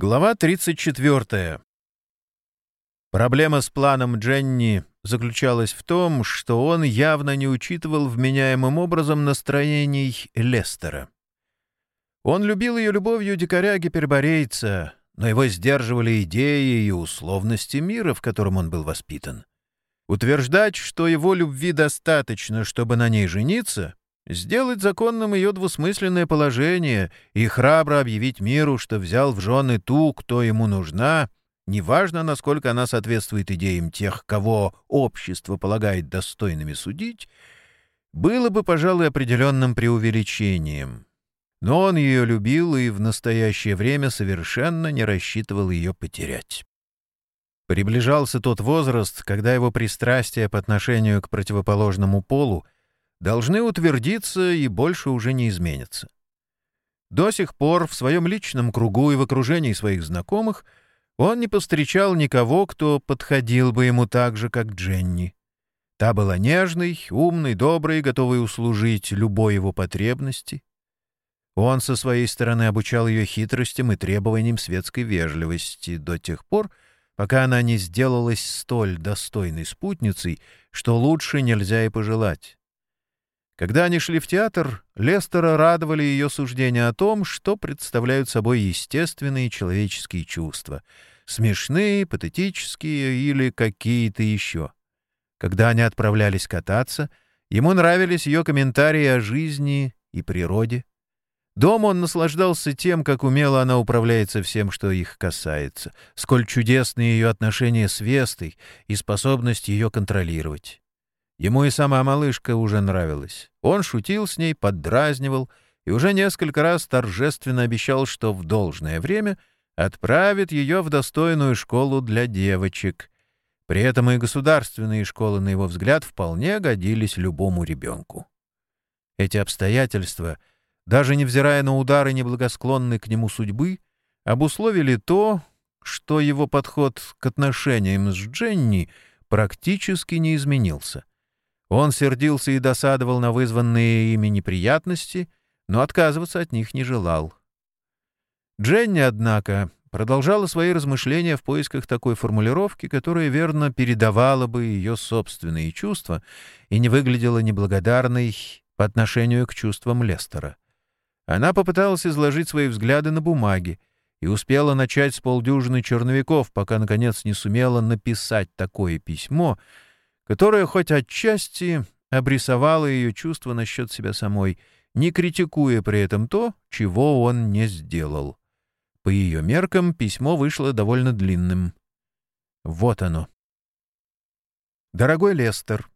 Глава 34. Проблема с планом Дженни заключалась в том, что он явно не учитывал вменяемым образом настроений Лестера. Он любил ее любовью дикаря-гиперборейца, но его сдерживали идеи и условности мира, в котором он был воспитан. Утверждать, что его любви достаточно, чтобы на ней жениться, сделать законным ее двусмысленное положение и храбро объявить миру, что взял в жены ту, кто ему нужна, неважно, насколько она соответствует идеям тех, кого общество полагает достойными судить, было бы, пожалуй, определенным преувеличением. Но он ее любил и в настоящее время совершенно не рассчитывал ее потерять. Приближался тот возраст, когда его пристрастие по отношению к противоположному полу — должны утвердиться и больше уже не изменятся. До сих пор в своем личном кругу и в окружении своих знакомых он не повстречал никого, кто подходил бы ему так же, как Дженни. Та была нежной, умной, доброй, готовой услужить любой его потребности. Он со своей стороны обучал ее хитростям и требованиям светской вежливости до тех пор, пока она не сделалась столь достойной спутницей, что лучше нельзя и пожелать. Когда они шли в театр, Лестера радовали ее суждения о том, что представляют собой естественные человеческие чувства — смешные, патетические или какие-то еще. Когда они отправлялись кататься, ему нравились ее комментарии о жизни и природе. Дома он наслаждался тем, как умело она управляется всем, что их касается, сколь чудесны ее отношения с Вестой и способность ее контролировать. Ему и сама малышка уже нравилась. Он шутил с ней, поддразнивал и уже несколько раз торжественно обещал, что в должное время отправит ее в достойную школу для девочек. При этом и государственные школы, на его взгляд, вполне годились любому ребенку. Эти обстоятельства, даже невзирая на удары неблагосклонной к нему судьбы, обусловили то, что его подход к отношениям с Дженни практически не изменился. Он сердился и досадовал на вызванные ими неприятности, но отказываться от них не желал. Дженни, однако, продолжала свои размышления в поисках такой формулировки, которая верно передавала бы ее собственные чувства и не выглядела неблагодарной по отношению к чувствам Лестера. Она попыталась изложить свои взгляды на бумаге и успела начать с полдюжины черновиков, пока, наконец, не сумела написать такое письмо — которая хоть отчасти обрисовала ее чувства насчет себя самой, не критикуя при этом то, чего он не сделал. По ее меркам письмо вышло довольно длинным. Вот оно. «Дорогой Лестер,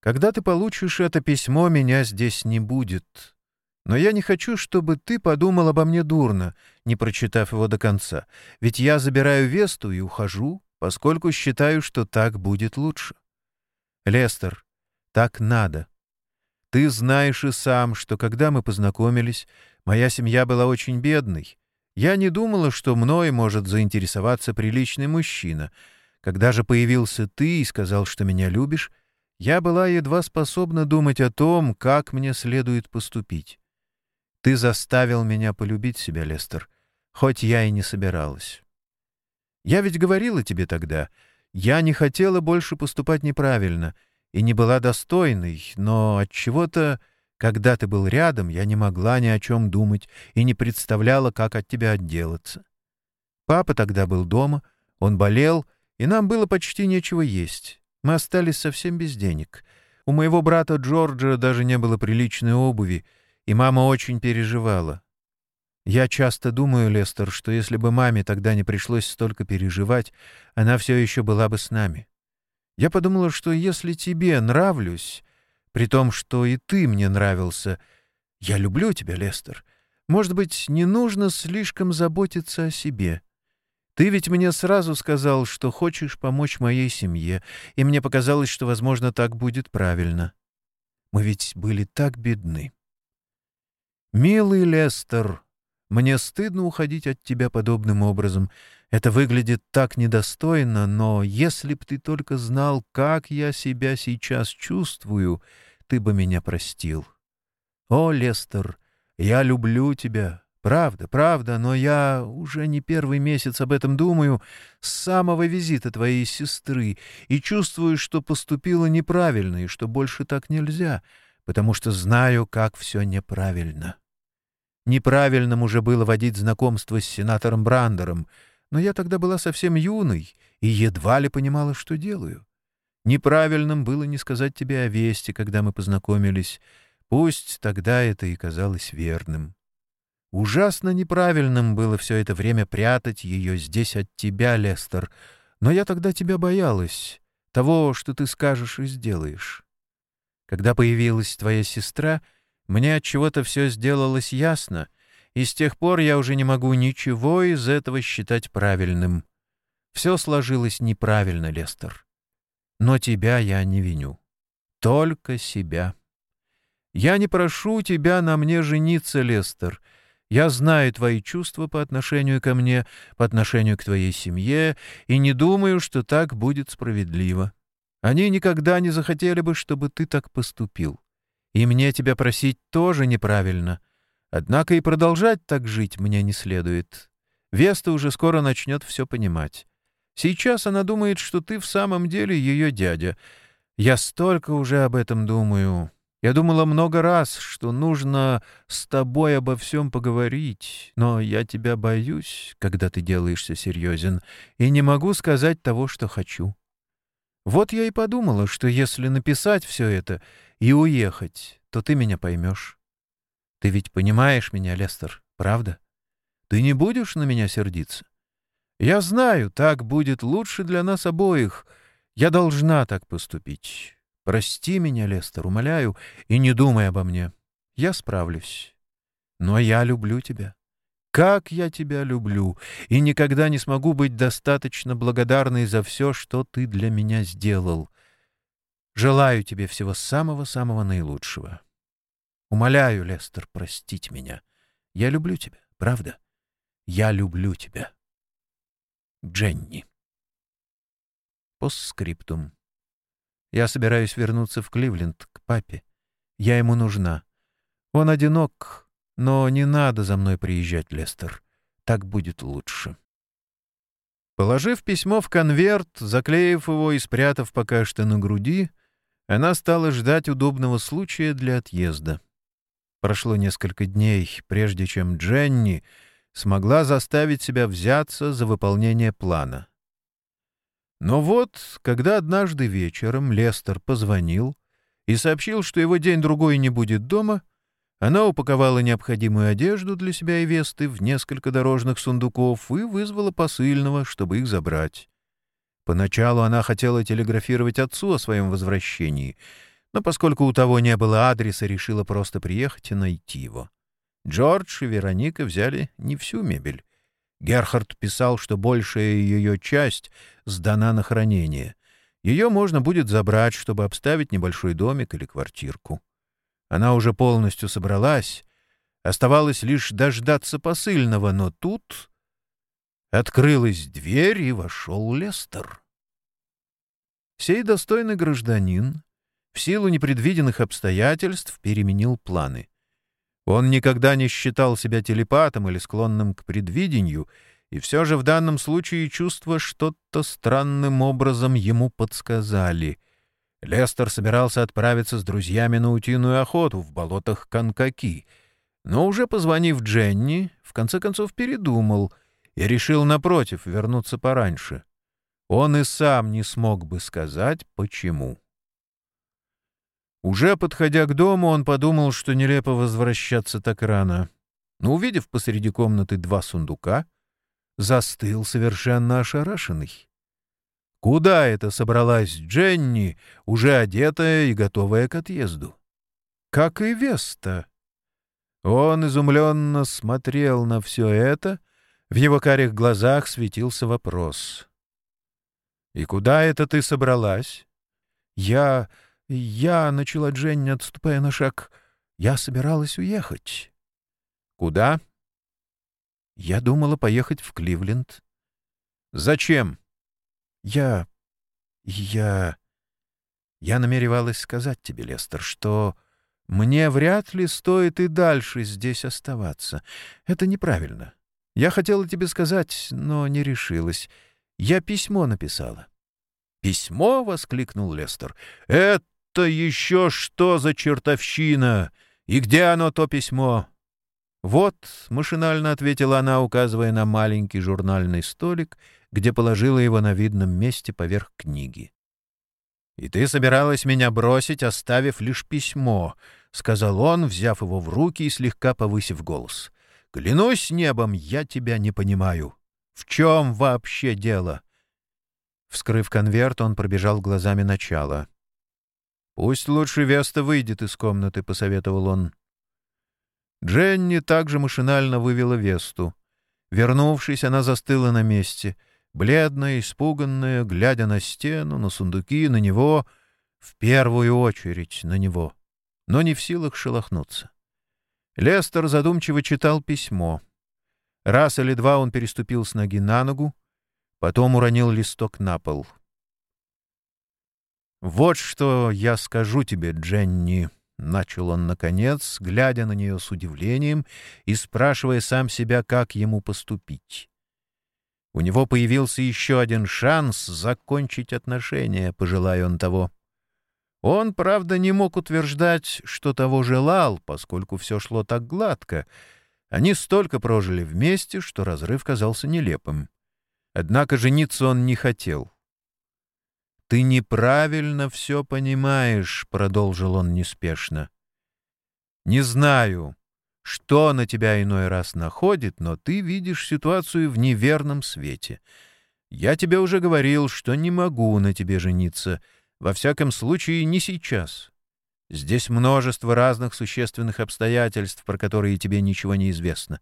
когда ты получишь это письмо, меня здесь не будет. Но я не хочу, чтобы ты подумал обо мне дурно, не прочитав его до конца, ведь я забираю Весту и ухожу, поскольку считаю, что так будет лучше. Лестер, так надо. Ты знаешь и сам, что когда мы познакомились, моя семья была очень бедной. Я не думала, что мной может заинтересоваться приличный мужчина. Когда же появился ты и сказал, что меня любишь, я была едва способна думать о том, как мне следует поступить. Ты заставил меня полюбить себя, Лестер, хоть я и не собиралась. Я ведь говорила тебе тогда — я не хотела больше поступать неправильно и не была достойной, но от чего-то, когда ты был рядом, я не могла ни о чем думать и не представляла, как от тебя отделаться. Папа тогда был дома, он болел, и нам было почти нечего есть. Мы остались совсем без денег. У моего брата Джорджа даже не было приличной обуви, и мама очень переживала. Я часто думаю, Лестер, что если бы маме тогда не пришлось столько переживать, она все еще была бы с нами. Я подумала, что если тебе нравлюсь, при том, что и ты мне нравился, я люблю тебя, Лестер, может быть, не нужно слишком заботиться о себе. Ты ведь мне сразу сказал, что хочешь помочь моей семье, и мне показалось, что, возможно, так будет правильно. Мы ведь были так бедны. Милый Лестер, мне стыдно уходить от тебя подобным образом. Это выглядит так недостойно, но если б ты только знал, как я себя сейчас чувствую, ты бы меня простил. О, Лестер, я люблю тебя, Правда, правда, но я уже не первый месяц об этом думаю с самого визита твоей сестры и чувствую, что поступила неправильно и что больше так нельзя, потому что знаю, как все неправильно. Неправильным уже было водить знакомство с сенатором Брандером, но я тогда была совсем юной и едва ли понимала, что делаю. Неправильным было не сказать тебе о вести, когда мы познакомились, пусть тогда это и казалось верным. Ужасно неправильным было все это время прятать ее здесь от тебя, Лестер, но я тогда тебя боялась, того, что ты скажешь и сделаешь. Когда появилась твоя сестра, мне от чего-то все сделалось ясно, и с тех пор я уже не могу ничего из этого считать правильным. Все сложилось неправильно, Лестер. Но тебя я не виню. Только себя. Я не прошу тебя на мне жениться, Лестер, — я знаю твои чувства по отношению ко мне, по отношению к твоей семье, и не думаю, что так будет справедливо. Они никогда не захотели бы, чтобы ты так поступил. И мне тебя просить тоже неправильно. Однако и продолжать так жить мне не следует. Веста уже скоро начнет все понимать. Сейчас она думает, что ты в самом деле ее дядя. Я столько уже об этом думаю. Я думала много раз, что нужно с тобой обо всем поговорить, но я тебя боюсь, когда ты делаешься серьезен, и не могу сказать того, что хочу. Вот я и подумала, что если написать все это и уехать, то ты меня поймешь. Ты ведь понимаешь меня, Лестер, правда? Ты не будешь на меня сердиться? Я знаю, так будет лучше для нас обоих. Я должна так поступить. Прости меня, Лестер, умоляю, и не думай обо мне. Я справлюсь. Но я люблю тебя. Как я тебя люблю, и никогда не смогу быть достаточно благодарной за все, что ты для меня сделал. Желаю тебе всего самого-самого наилучшего. Умоляю, Лестер, простить меня. Я люблю тебя, правда? Я люблю тебя. Дженни. Постскриптум. Я собираюсь вернуться в Кливленд, к папе. Я ему нужна. Он одинок, но не надо за мной приезжать, Лестер. Так будет лучше. Положив письмо в конверт, заклеив его и спрятав пока что на груди, она стала ждать удобного случая для отъезда. Прошло несколько дней, прежде чем Дженни смогла заставить себя взяться за выполнение плана — но вот, когда однажды вечером Лестер позвонил и сообщил, что его день-другой не будет дома, она упаковала необходимую одежду для себя и Весты в несколько дорожных сундуков и вызвала посыльного, чтобы их забрать. Поначалу она хотела телеграфировать отцу о своем возвращении, но поскольку у того не было адреса, решила просто приехать и найти его. Джордж и Вероника взяли не всю мебель. Герхард писал, что большая ее часть сдана на хранение. Ее можно будет забрать, чтобы обставить небольшой домик или квартирку. Она уже полностью собралась. Оставалось лишь дождаться посыльного, но тут открылась дверь, и вошел Лестер. Сей достойный гражданин в силу непредвиденных обстоятельств переменил планы. Он никогда не считал себя телепатом или склонным к предвидению, и все же в данном случае чувства что-то странным образом ему подсказали. Лестер собирался отправиться с друзьями на утиную охоту в болотах Канкаки, но уже позвонив Дженни, в конце концов передумал и решил, напротив, вернуться пораньше. Он и сам не смог бы сказать, почему. Уже подходя к дому, он подумал, что нелепо возвращаться так рано. Но, увидев посреди комнаты два сундука, застыл совершенно ошарашенный. Куда это собралась Дженни, уже одетая и готовая к отъезду? Как и Веста. Он изумленно смотрел на все это, в его карих глазах светился вопрос. «И куда это ты собралась?» «Я... «Я», — начала Дженни, отступая на шаг, — «я собиралась уехать». «Куда?» «Я думала поехать в Кливленд». «Зачем?» «Я... я...» «Я намеревалась сказать тебе, Лестер, что Мне вряд ли стоит и дальше здесь оставаться. Это неправильно. Я хотела тебе сказать, но не решилась. Я письмо написала. «Письмо?» — воскликнул Лестер. «Это еще что за чертовщина? И где оно, то письмо?» «Вот», — машинально ответила она, указывая на маленький журнальный столик, где положила его на видном месте поверх книги. «И ты собиралась меня бросить, оставив лишь письмо», — сказал он, взяв его в руки и слегка повысив голос. «Клянусь небом, я тебя не понимаю. В чем вообще дело?» Вскрыв конверт, он пробежал глазами начало. «Пусть лучше Веста выйдет из комнаты», — посоветовал он. Дженни также машинально вывела Весту. Вернувшись, она застыла на месте, бледная, испуганная, глядя на стену, на сундуки, на него, в первую очередь на него, но не в силах шелохнуться. Лестер задумчиво читал письмо. Раз или два он переступил с ноги на ногу, Потом уронил листок на пол. «Вот что я скажу тебе, Дженни», — начал он наконец, глядя на нее с удивлением и спрашивая сам себя, как ему поступить. У него появился еще один шанс закончить отношения, пожелая он того. Он, правда, не мог утверждать, что того желал, поскольку все шло так гладко. Они столько прожили вместе, что разрыв казался нелепым. Однако жениться он не хотел. «Ты неправильно все понимаешь», — продолжил он неспешно. «Не знаю, что на тебя иной раз находит, но ты видишь ситуацию в неверном свете. Я тебе уже говорил, что не могу на тебе жениться, во всяком случае не сейчас. Здесь множество разных существенных обстоятельств, про которые тебе ничего не известно.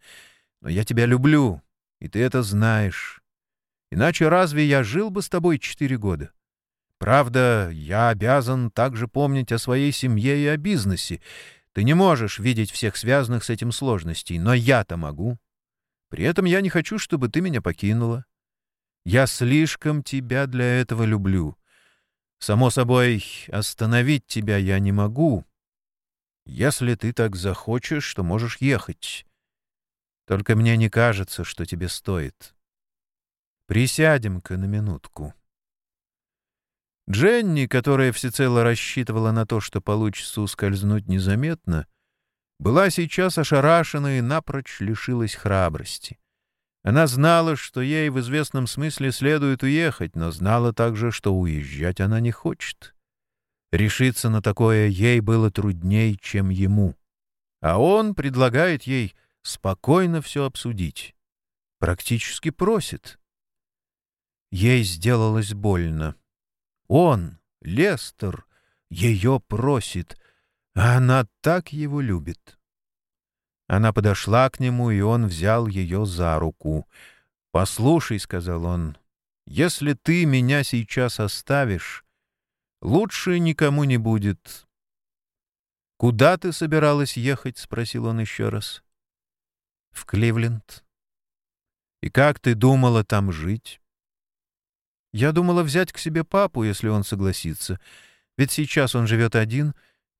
Но я тебя люблю, и ты это знаешь. Иначе разве я жил бы с тобой четыре года? Правда, я обязан также помнить о своей семье и о бизнесе. Ты не можешь видеть всех связанных с этим сложностей, но я-то могу. При этом я не хочу, чтобы ты меня покинула. Я слишком тебя для этого люблю. Само собой, остановить тебя я не могу. Если ты так захочешь, то можешь ехать. Только мне не кажется, что тебе стоит. Присядем-ка на минутку. Дженни, которая всецело рассчитывала на то, что получится ускользнуть незаметно, была сейчас ошарашена и напрочь лишилась храбрости. Она знала, что ей в известном смысле следует уехать, но знала также, что уезжать она не хочет. Решиться на такое ей было трудней, чем ему. А он предлагает ей спокойно все обсудить. Практически просит. Ей сделалось больно. Он, Лестер, ее просит, а она так его любит. Она подошла к нему, и он взял ее за руку. «Послушай», — сказал он, — «если ты меня сейчас оставишь, лучше никому не будет». «Куда ты собиралась ехать?» — спросил он еще раз. «В Кливленд». «И как ты думала там жить?» Я думала взять к себе папу, если он согласится, ведь сейчас он живет один,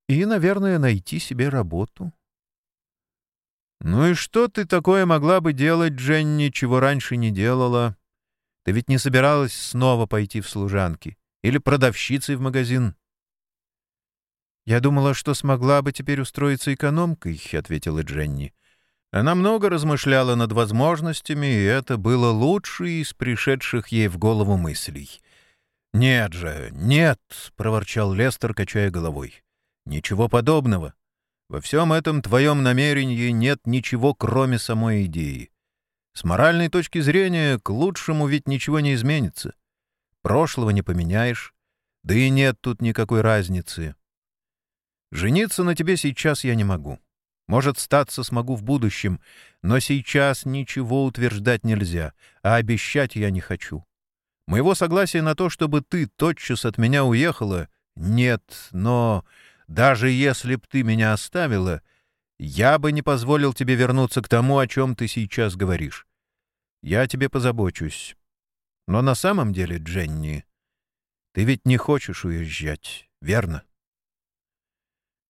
и, наверное, найти себе работу. «Ну и что ты такое могла бы делать, Дженни, чего раньше не делала? Ты ведь не собиралась снова пойти в служанки или продавщицей в магазин?» «Я думала, что смогла бы теперь устроиться экономкой», — ответила Дженни. Она много размышляла над возможностями, и это было лучшее из пришедших ей в голову мыслей. «Нет же, нет!» — проворчал Лестер, качая головой. «Ничего подобного. Во всем этом твоем намерении нет ничего, кроме самой идеи. С моральной точки зрения, к лучшему ведь ничего не изменится. Прошлого не поменяешь, да и нет тут никакой разницы. Жениться на тебе сейчас я не могу. Может, статься смогу в будущем, но сейчас ничего утверждать нельзя, а обещать я не хочу. Моего согласия на то, чтобы ты тотчас от меня уехала, нет, но даже если б ты меня оставила, я бы не позволил тебе вернуться к тому, о чем ты сейчас говоришь. Я тебе позабочусь. Но на самом деле, Дженни, ты ведь не хочешь уезжать, верно?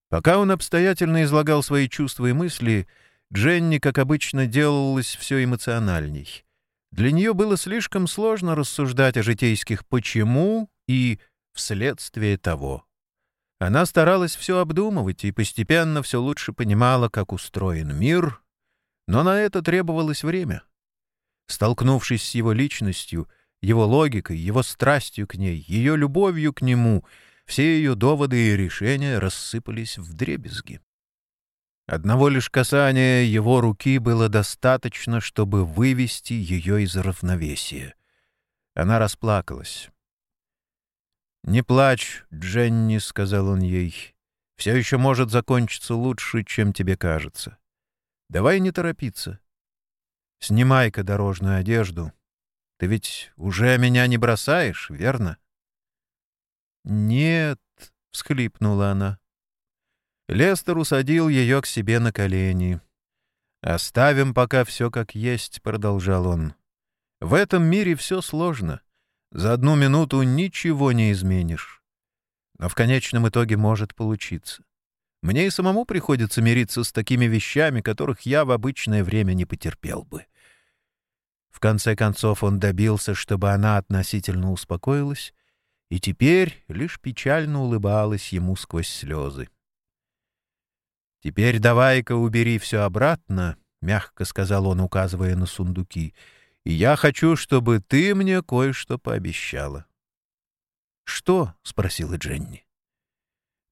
Пока он обстоятельно излагал свои чувства и мысли, Дженни, как обычно, делалась все эмоциональней. Для нее было слишком сложно рассуждать о житейских «почему» и «вследствие того». Она старалась все обдумывать и постепенно все лучше понимала, как устроен мир, но на это требовалось время. Столкнувшись с его личностью, его логикой, его страстью к ней, ее любовью к нему, все ее доводы и решения рассыпались в дребезги. Одного лишь касания его руки было достаточно, чтобы вывести ее из равновесия. Она расплакалась. «Не плачь, Дженни», — сказал он ей. «Все еще может закончиться лучше, чем тебе кажется. Давай не торопиться. Снимай-ка дорожную одежду. Ты ведь уже меня не бросаешь, верно?» «Нет», — всхлипнула она. Лестер усадил ее к себе на колени. «Оставим пока все как есть», — продолжал он. «В этом мире все сложно. За одну минуту ничего не изменишь. Но в конечном итоге может получиться. Мне и самому приходится мириться с такими вещами, которых я в обычное время не потерпел бы». В конце концов он добился, чтобы она относительно успокоилась, и теперь лишь печально улыбалась ему сквозь слезы. «Теперь давай-ка убери все обратно», — мягко сказал он, указывая на сундуки, — «и я хочу, чтобы ты мне кое-что пообещала». «Что?» — спросила Дженни.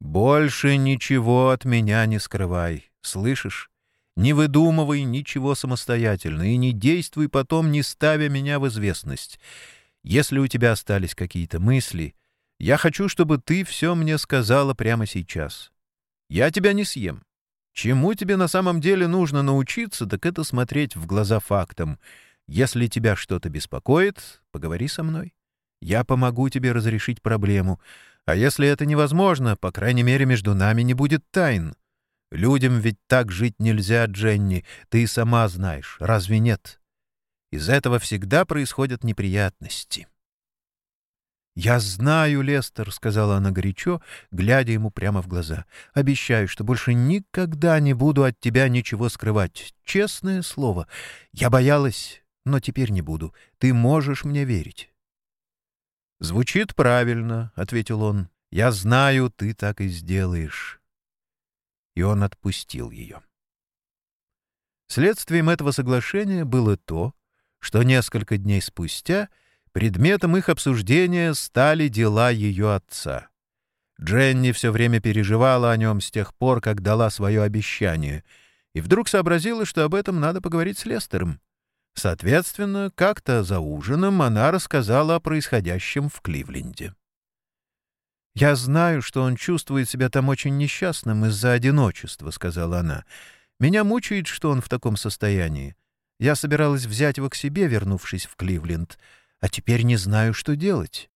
«Больше ничего от меня не скрывай, слышишь? Не выдумывай ничего самостоятельно и не действуй потом, не ставя меня в известность. Если у тебя остались какие-то мысли, я хочу, чтобы ты все мне сказала прямо сейчас. Я тебя не съем. Чему тебе на самом деле нужно научиться, так это смотреть в глаза фактам. Если тебя что-то беспокоит, поговори со мной. Я помогу тебе разрешить проблему. А если это невозможно, по крайней мере, между нами не будет тайн. Людям ведь так жить нельзя, Дженни, ты сама знаешь, разве нет? Из этого всегда происходят неприятности. «Я знаю, Лестер», — сказала она горячо, глядя ему прямо в глаза. «Обещаю, что больше никогда не буду от тебя ничего скрывать. Честное слово. Я боялась, но теперь не буду. Ты можешь мне верить». «Звучит правильно», — ответил он. «Я знаю, ты так и сделаешь». И он отпустил ее. Следствием этого соглашения было то, что несколько дней спустя — Предметом их обсуждения стали дела ее отца. Дженни все время переживала о нем с тех пор, как дала свое обещание, и вдруг сообразила, что об этом надо поговорить с Лестером. Соответственно, как-то за ужином она рассказала о происходящем в Кливленде. «Я знаю, что он чувствует себя там очень несчастным из-за одиночества», — сказала она. «Меня мучает, что он в таком состоянии. Я собиралась взять его к себе, вернувшись в Кливленд, а теперь не знаю, что делать.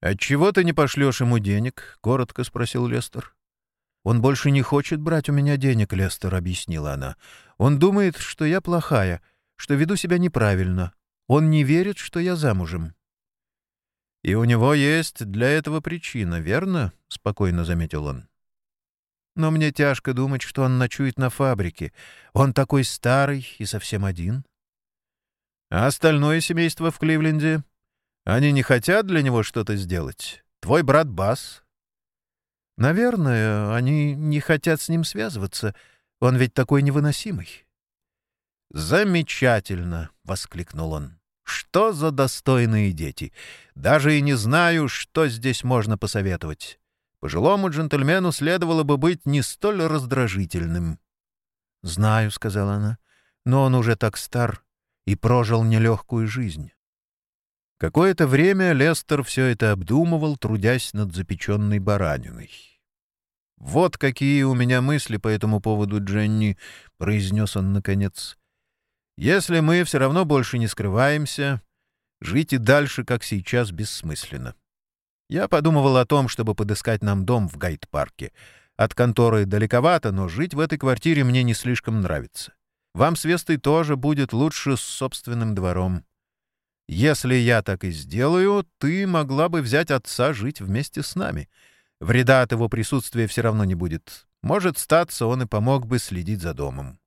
«Отчего ты не пошлешь ему денег?» — коротко спросил Лестер. «Он больше не хочет брать у меня денег, Лестер», — объяснила она. «Он думает, что я плохая, что веду себя неправильно. Он не верит, что я замужем». «И у него есть для этого причина, верно?» — спокойно заметил он. «Но мне тяжко думать, что он ночует на фабрике. Он такой старый и совсем один. А остальное семейство в Кливленде? Они не хотят для него что-то сделать? Твой брат Бас? Наверное, они не хотят с ним связываться. Он ведь такой невыносимый. «Замечательно!» — воскликнул он. «Что за достойные дети! Даже и не знаю, что здесь можно посоветовать. Пожилому джентльмену следовало бы быть не столь раздражительным». «Знаю», — сказала она, — «но он уже так стар и прожил нелегкую жизнь. Какое-то время Лестер все это обдумывал, трудясь над запеченной бараниной. «Вот какие у меня мысли по этому поводу, Дженни», — произнес он наконец. «Если мы все равно больше не скрываемся, жить и дальше, как сейчас, бессмысленно. Я подумывал о том, чтобы подыскать нам дом в Гайд-парке. От конторы далековато, но жить в этой квартире мне не слишком нравится. Вам с Вестой тоже будет лучше с собственным двором. Если я так и сделаю, ты могла бы взять отца жить вместе с нами. Вреда от его присутствия все равно не будет. Может, статься, он и помог бы следить за домом.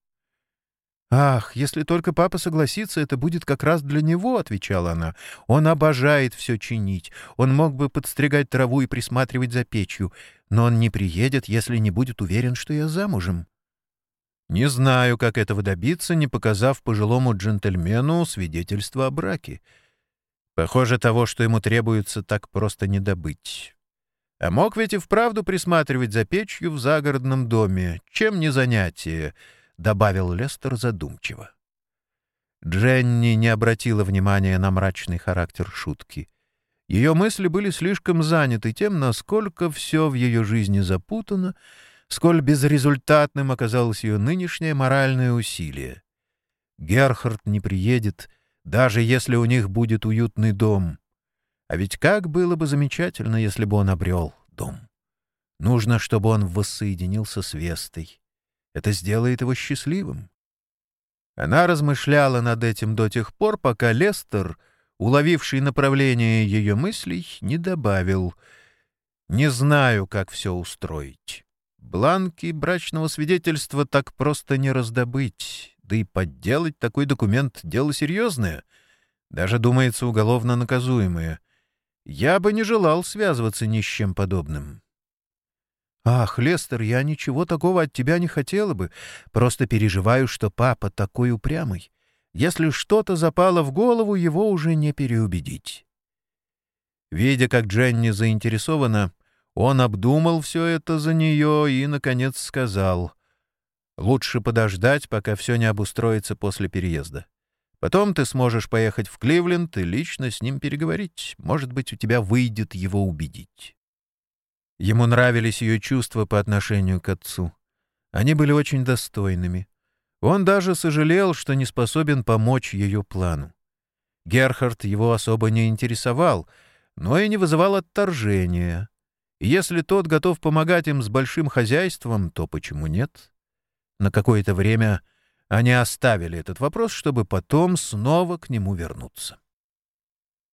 «Ах, если только папа согласится, это будет как раз для него», — отвечала она. «Он обожает все чинить. Он мог бы подстригать траву и присматривать за печью, но он не приедет, если не будет уверен, что я замужем». Не знаю, как этого добиться, не показав пожилому джентльмену свидетельство о браке. Похоже, того, что ему требуется, так просто не добыть. А мог ведь и вправду присматривать за печью в загородном доме. Чем не занятие —— добавил Лестер задумчиво. Дженни не обратила внимания на мрачный характер шутки. Ее мысли были слишком заняты тем, насколько все в ее жизни запутано, сколь безрезультатным оказалось ее нынешнее моральное усилие. Герхард не приедет, даже если у них будет уютный дом. А ведь как было бы замечательно, если бы он обрел дом. Нужно, чтобы он воссоединился с Вестой. Это сделает его счастливым. Она размышляла над этим до тех пор, пока Лестер, уловивший направление ее мыслей, не добавил «Не знаю, как все устроить. Бланки брачного свидетельства так просто не раздобыть, да и подделать такой документ — дело серьезное, даже, думается, уголовно наказуемое. Я бы не желал связываться ни с чем подобным». «Ах, Лестер, я ничего такого от тебя не хотела бы. Просто переживаю, что папа такой упрямый. Если что-то запало в голову, его уже не переубедить». Видя, как Дженни заинтересована, он обдумал все это за нее и, наконец, сказал, «Лучше подождать, пока все не обустроится после переезда. Потом ты сможешь поехать в Кливленд и лично с ним переговорить. Может быть, у тебя выйдет его убедить». Ему нравились ее чувства по отношению к отцу. Они были очень достойными. Он даже сожалел, что не способен помочь ее плану. Герхард его особо не интересовал, но и не вызывал отторжения. Если тот готов помогать им с большим хозяйством, то почему нет? На какое-то время они оставили этот вопрос, чтобы потом снова к нему вернуться.